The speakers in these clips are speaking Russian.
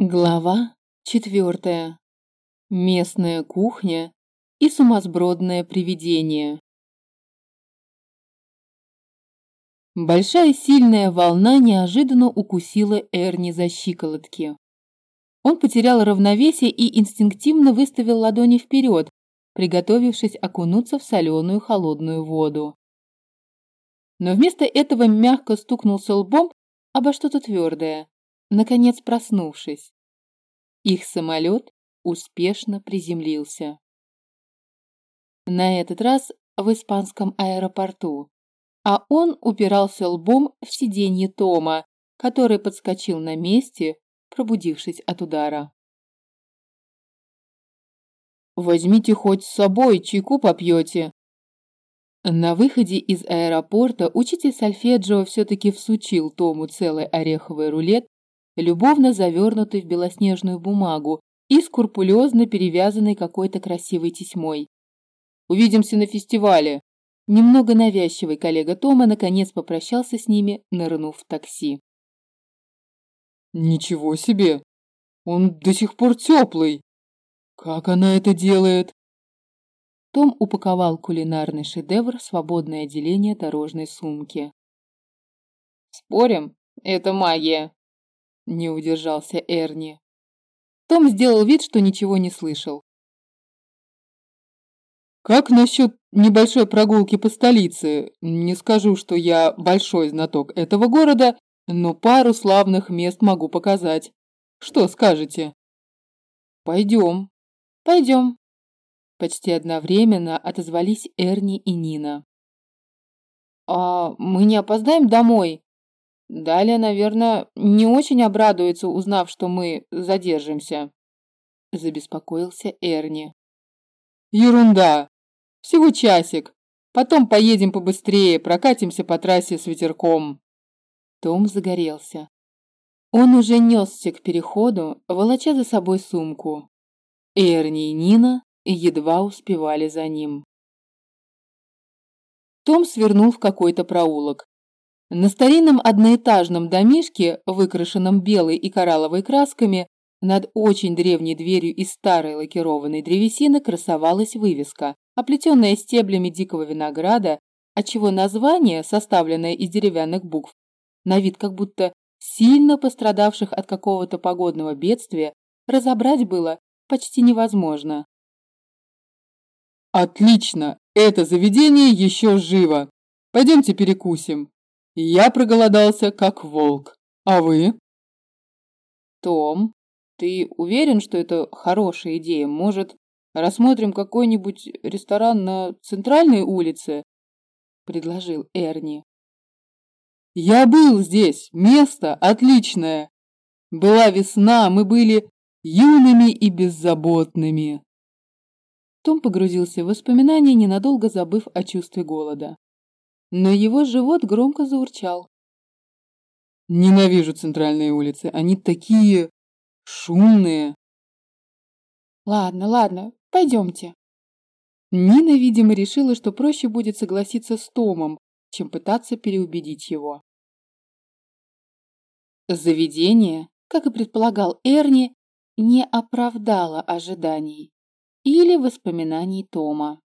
Глава четвертая. Местная кухня и сумасбродное привидение. Большая сильная волна неожиданно укусила Эрни за щиколотки. Он потерял равновесие и инстинктивно выставил ладони вперед, приготовившись окунуться в соленую холодную воду. Но вместо этого мягко стукнулся лбом обо что-то твердое, наконец проснувшись. Их самолет успешно приземлился. На этот раз в испанском аэропорту, а он упирался лбом в сиденье Тома, который подскочил на месте, пробудившись от удара. «Возьмите хоть с собой, чайку попьете». На выходе из аэропорта учитель сольфеджио все-таки всучил Тому целый ореховый рулет любовно завернутый в белоснежную бумагу и скрупулезно перевязанный какой-то красивой тесьмой. «Увидимся на фестивале!» Немного навязчивый коллега Тома наконец попрощался с ними, нырнув в такси. «Ничего себе! Он до сих пор теплый! Как она это делает?» Том упаковал кулинарный шедевр в свободное отделение дорожной сумки. «Спорим, это магия!» Не удержался Эрни. Том сделал вид, что ничего не слышал. Как насчет небольшой прогулки по столице? Не скажу, что я большой знаток этого города, но пару славных мест могу показать. Что скажете? Пойдем. Пойдем. Почти одновременно отозвались Эрни и Нина. А мы не опоздаем домой? Далее, наверное, не очень обрадуется, узнав, что мы задержимся. Забеспокоился Эрни. Ерунда. Всего часик. Потом поедем побыстрее, прокатимся по трассе с ветерком. Том загорелся. Он уже несся к переходу, волоча за собой сумку. Эрни и Нина едва успевали за ним. Том свернул в какой-то проулок. На старинном одноэтажном домишке, выкрашенном белой и коралловой красками, над очень древней дверью из старой лакированной древесины красовалась вывеска, оплетенная стеблями дикого винограда, отчего название, составленное из деревянных букв, на вид как будто сильно пострадавших от какого-то погодного бедствия, разобрать было почти невозможно. «Отлично! Это заведение еще живо! Пойдемте перекусим!» Я проголодался, как волк. А вы? Том, ты уверен, что это хорошая идея? Может, рассмотрим какой-нибудь ресторан на центральной улице? Предложил Эрни. Я был здесь, место отличное. Была весна, мы были юными и беззаботными. Том погрузился в воспоминания, ненадолго забыв о чувстве голода но его живот громко заурчал. Ненавижу центральные улицы, они такие шумные. Ладно, ладно, пойдемте. Нина, видимо, решила, что проще будет согласиться с Томом, чем пытаться переубедить его. Заведение, как и предполагал Эрни, не оправдало ожиданий или воспоминаний Тома.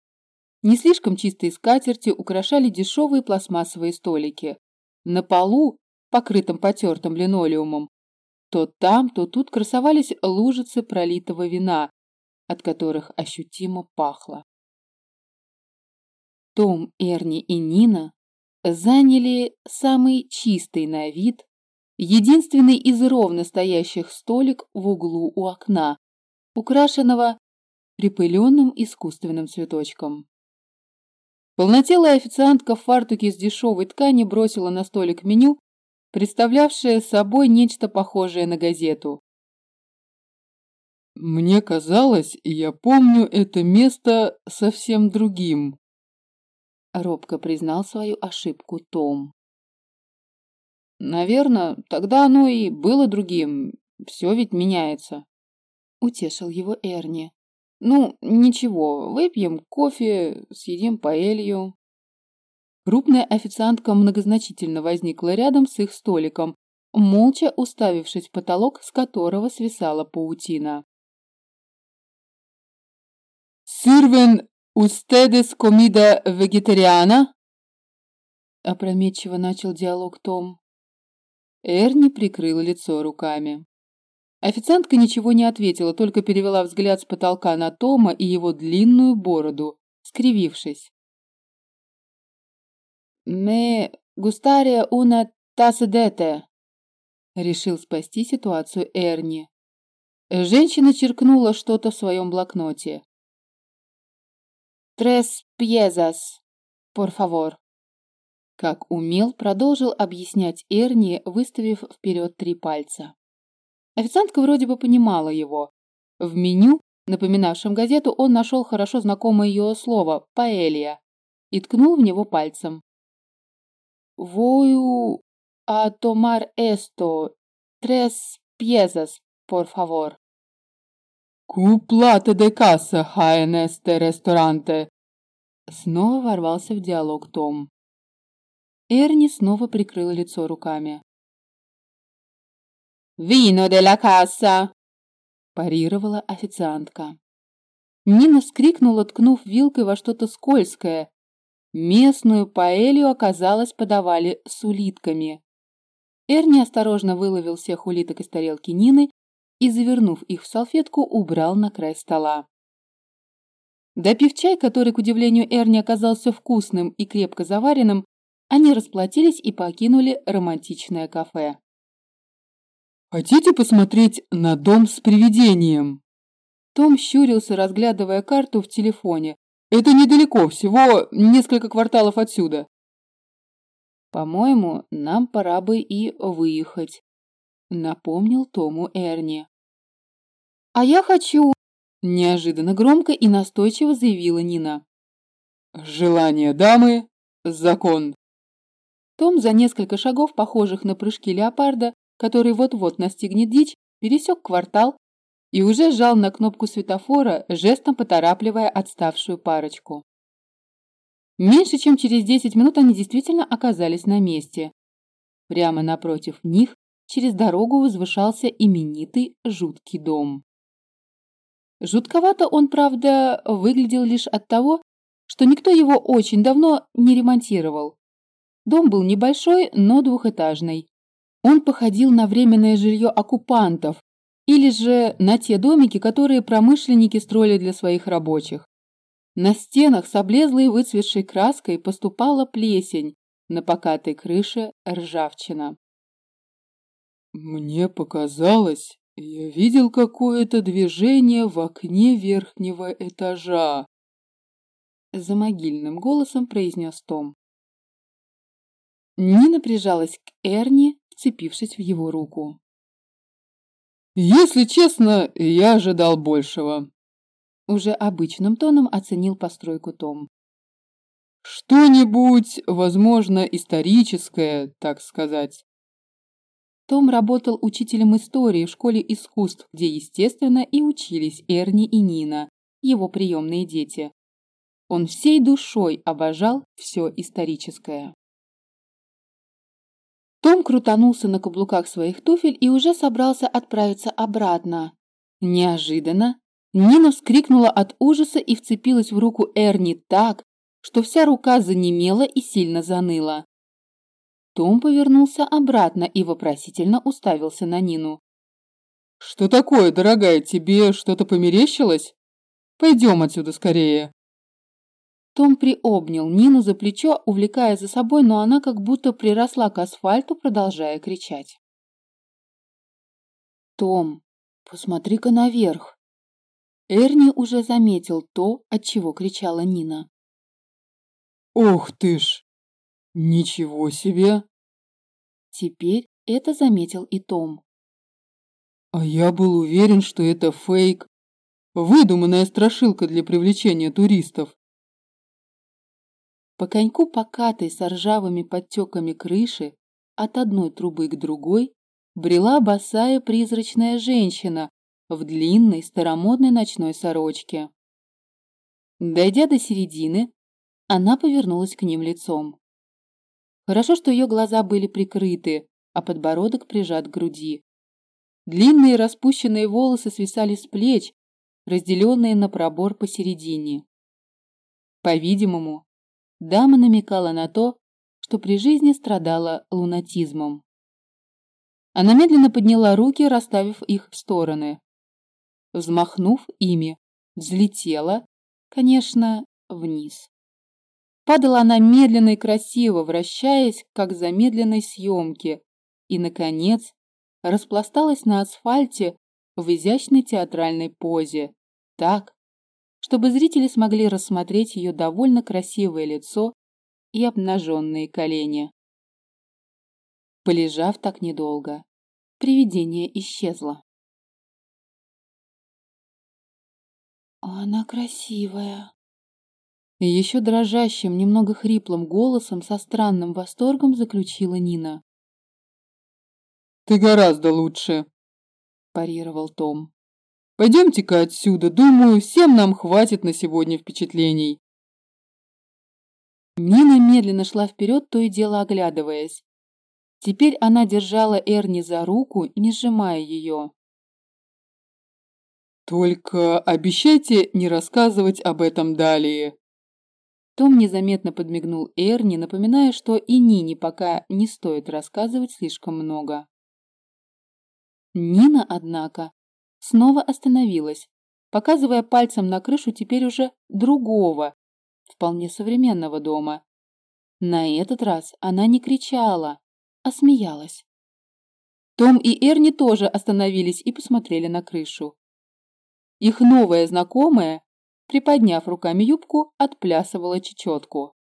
Не слишком чистые скатерти украшали дешевые пластмассовые столики. На полу, покрытом потертым линолеумом, то там, то тут красовались лужицы пролитого вина, от которых ощутимо пахло. Том, Эрни и Нина заняли самый чистый на вид, единственный из ровно стоящих столик в углу у окна, украшенного припыленным искусственным цветочком. Полнотелая официантка в фартуке из дешевой ткани бросила на столик меню, представлявшее собой нечто похожее на газету. «Мне казалось, я помню это место совсем другим», — робко признал свою ошибку Том. «Наверное, тогда оно и было другим. Все ведь меняется», — утешил его Эрни. Ну, ничего, выпьем кофе, съедим паэлью. Крупная официантка многозначительно возникла рядом с их столиком, молча уставившись в потолок, с которого свисала паутина. «Сирвен устедес комида вегетариана?» Опрометчиво начал диалог Том. Эрни прикрыла лицо руками. Официантка ничего не ответила, только перевела взгляд с потолка на Тома и его длинную бороду, скривившись. «Me gustaría una taza de té», — решил спасти ситуацию Эрни. Женщина черкнула что-то в своем блокноте. «Tres piezas, por favor». Как умел, продолжил объяснять Эрни, выставив вперед три пальца. Официантка вроде бы понимала его. В меню, напоминавшем газету, он нашел хорошо знакомое ее слово «паэлья» и ткнул в него пальцем. «Вою а томар эсто tres piezas, por favor». «Куплата де касса, хайнесте ресторанте!» Снова ворвался в диалог Том. Эрни снова прикрыла лицо руками. «Вино де ла касса!» парировала официантка. Нина вскрикнула, ткнув вилкой во что-то скользкое. Местную паэлью, оказалось, подавали с улитками. Эрни осторожно выловил всех улиток из тарелки Нины и, завернув их в салфетку, убрал на край стола. Допив чай, который, к удивлению Эрни, оказался вкусным и крепко заваренным, они расплатились и покинули романтичное кафе. «Хотите посмотреть на дом с привидением?» Том щурился, разглядывая карту в телефоне. «Это недалеко, всего несколько кварталов отсюда». «По-моему, нам пора бы и выехать», — напомнил Тому Эрни. «А я хочу!» — неожиданно громко и настойчиво заявила Нина. «Желание дамы — закон!» Том за несколько шагов, похожих на прыжки леопарда, который вот-вот настигнет дичь, пересек квартал и уже жал на кнопку светофора, жестом поторапливая отставшую парочку. Меньше чем через 10 минут они действительно оказались на месте. Прямо напротив них через дорогу возвышался именитый жуткий дом. Жутковато он, правда, выглядел лишь от того, что никто его очень давно не ремонтировал. Дом был небольшой, но двухэтажный. Он походил на временное жилье оккупантов или же на те домики, которые промышленники строили для своих рабочих. На стенах с облезлой выцветшей краской поступала плесень, на покатой крыше ржавчина. «Мне показалось, я видел какое-то движение в окне верхнего этажа», за могильным голосом произнес Том. Нина прижалась к Эрни, вцепившись в его руку. «Если честно, я ожидал большего», — уже обычным тоном оценил постройку Том. «Что-нибудь, возможно, историческое, так сказать». Том работал учителем истории в школе искусств, где, естественно, и учились Эрни и Нина, его приемные дети. Он всей душой обожал все историческое. Том крутанулся на каблуках своих туфель и уже собрался отправиться обратно. Неожиданно Нина вскрикнула от ужаса и вцепилась в руку Эрни так, что вся рука занемела и сильно заныла. Том повернулся обратно и вопросительно уставился на Нину. «Что такое, дорогая, тебе что-то померещилось? Пойдем отсюда скорее!» Том приобнял Нину за плечо, увлекая за собой, но она как будто приросла к асфальту, продолжая кричать. «Том, посмотри-ка наверх!» Эрни уже заметил то, от чего кричала Нина. «Ух ты ж! Ничего себе!» Теперь это заметил и Том. «А я был уверен, что это фейк, выдуманная страшилка для привлечения туристов. По коньку покатой с ржавыми подтеками крыши от одной трубы к другой брела босая призрачная женщина в длинной старомодной ночной сорочке. Дойдя до середины, она повернулась к ним лицом. Хорошо, что ее глаза были прикрыты, а подбородок прижат к груди. Длинные распущенные волосы свисали с плеч, разделенные на пробор посередине. По-видимому, дама намекала на то, что при жизни страдала лунатизмом. Она медленно подняла руки, расставив их в стороны. Взмахнув ими, взлетела, конечно, вниз. Падала она медленно и красиво, вращаясь, как в замедленной съемке, и, наконец, распласталась на асфальте в изящной театральной позе, так, чтобы зрители смогли рассмотреть ее довольно красивое лицо и обнаженные колени. Полежав так недолго, привидение исчезло. «Она красивая», еще дрожащим, немного хриплым голосом со странным восторгом заключила Нина. «Ты гораздо лучше», – парировал Том. «Пойдемте-ка отсюда, думаю, всем нам хватит на сегодня впечатлений». Нина медленно шла вперед, то и дело оглядываясь. Теперь она держала Эрни за руку, не сжимая ее. «Только обещайте не рассказывать об этом далее», том незаметно подмигнул Эрни, напоминая, что и Нине пока не стоит рассказывать слишком много. Нина, однако, снова остановилась, показывая пальцем на крышу теперь уже другого, вполне современного дома. На этот раз она не кричала, а смеялась. Том и Эрни тоже остановились и посмотрели на крышу. Их новая знакомая приподняв руками юбку, отплясывала чечетку.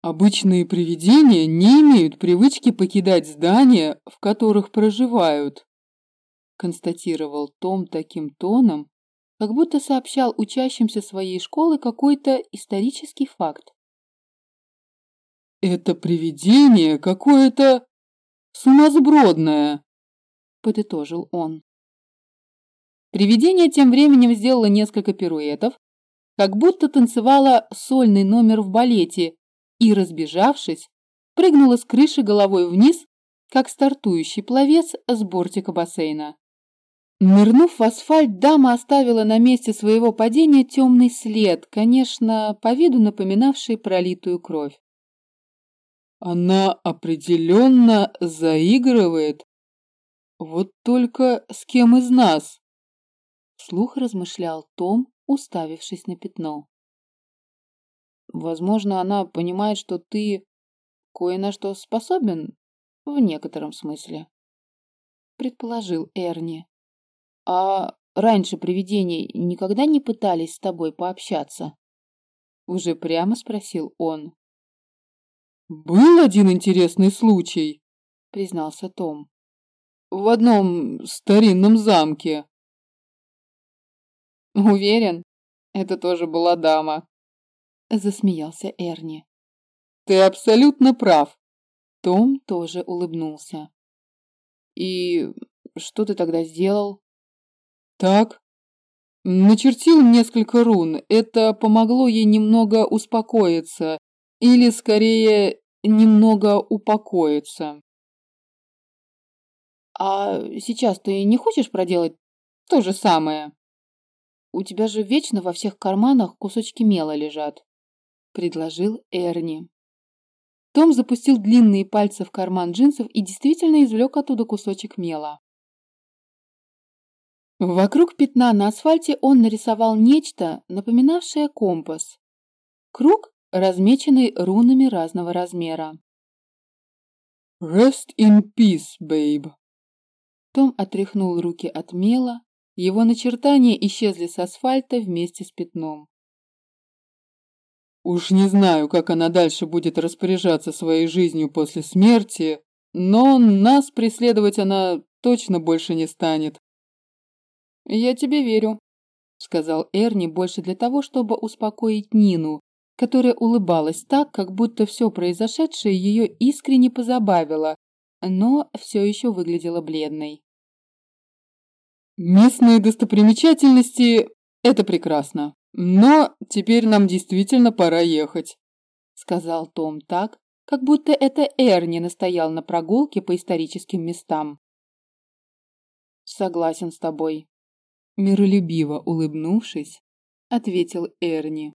Обычные привидения не имеют привычки покидать здания, в которых проживают, констатировал Том таким тоном, как будто сообщал учащимся своей школы какой-то исторический факт. «Это привидение какое-то сумасбродное», — подытожил он. Привидение тем временем сделало несколько пируэтов, как будто танцевало сольный номер в балете и, разбежавшись, прыгнула с крыши головой вниз, как стартующий пловец с бортика бассейна. Нырнув в асфальт, дама оставила на месте своего падения темный след, конечно, по виду напоминавший пролитую кровь. Она определенно заигрывает. Вот только с кем из нас? Вслух размышлял Том, уставившись на пятно. Возможно, она понимает, что ты кое на что способен в некотором смысле, предположил Эрни. А раньше привидения никогда не пытались с тобой пообщаться? Уже прямо спросил он. Был один интересный случай, признался Том. В одном старинном замке. Уверен, это тоже была дама. Засмеялся Эрни. Ты абсолютно прав. Том тоже улыбнулся. И что ты тогда сделал? Так. Начертил несколько рун. Это помогло ей немного успокоиться. Или, скорее, немного упокоиться. А сейчас ты не хочешь проделать то же самое? У тебя же вечно во всех карманах кусочки мела лежат, предложил Эрни. Том запустил длинные пальцы в карман джинсов и действительно извлек оттуда кусочек мела. Вокруг пятна на асфальте он нарисовал нечто, напоминавшее компас. Круг, размеченный рунами разного размера. «Rest in peace, babe!» Том отряхнул руки от мела, его начертания исчезли с асфальта вместе с пятном. Уж не знаю, как она дальше будет распоряжаться своей жизнью после смерти, но нас преследовать она точно больше не станет. «Я тебе верю», — сказал Эрни больше для того, чтобы успокоить Нину, которая улыбалась так, как будто все произошедшее ее искренне позабавило, но все еще выглядела бледной. Местные достопримечательности – это прекрасно. Но теперь нам действительно пора ехать, сказал Том так, как будто это Эрни настоял на прогулке по историческим местам. Согласен с тобой. Миролюбиво улыбнувшись, ответил Эрни.